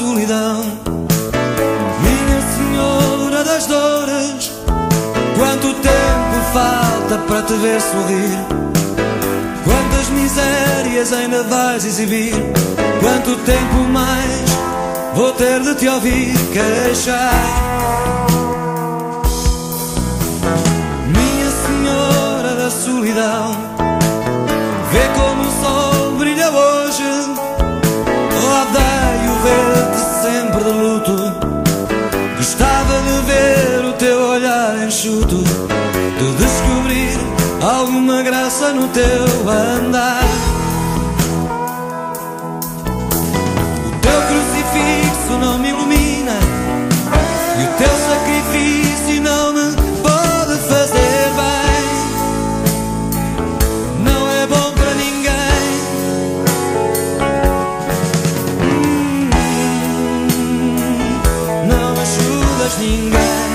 solidão. Minha Senhora das Dores, quanto tempo falta para te ver sorrir? Quantas misérias ainda vais exibir? Quanto tempo mais vou ter de te ouvir queixar? Minha Senhora da Solidão, de descobrir alguma graça no teu andar. O teu crucifixo não me ilumina e o teu sacrifício não me pode fazer bem. Não é bom para ninguém. Não ajudas ninguém.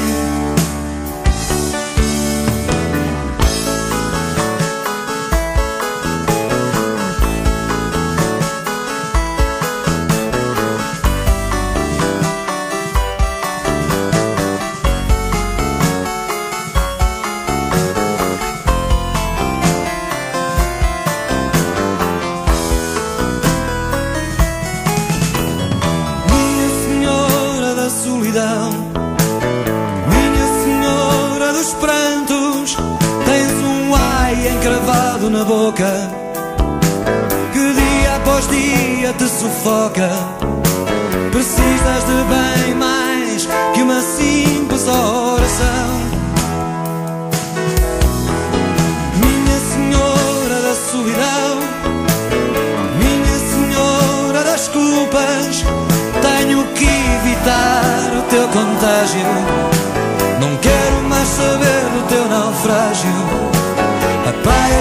Boca que dia após dia te sufoca. Precisas de bem mais que uma simples oração. Minha Senhora da Solidão. Minha Senhora das culpas, tenho que evitar o teu contágio.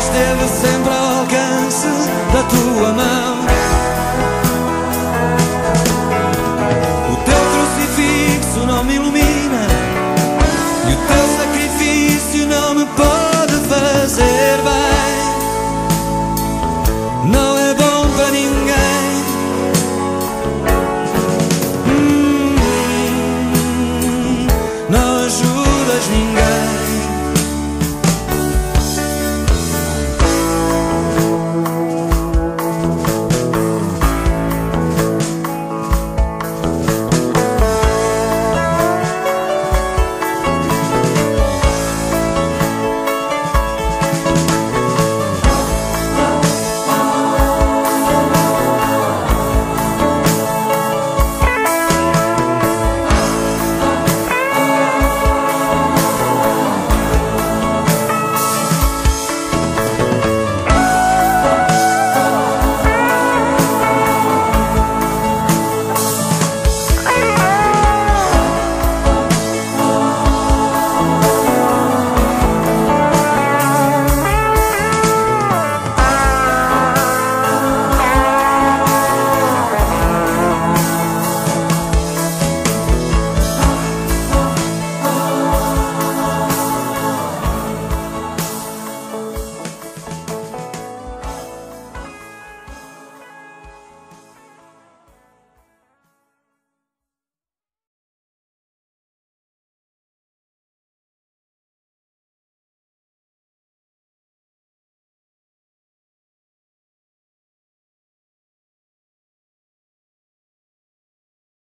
Esteve sempre ao alcance da tua mão.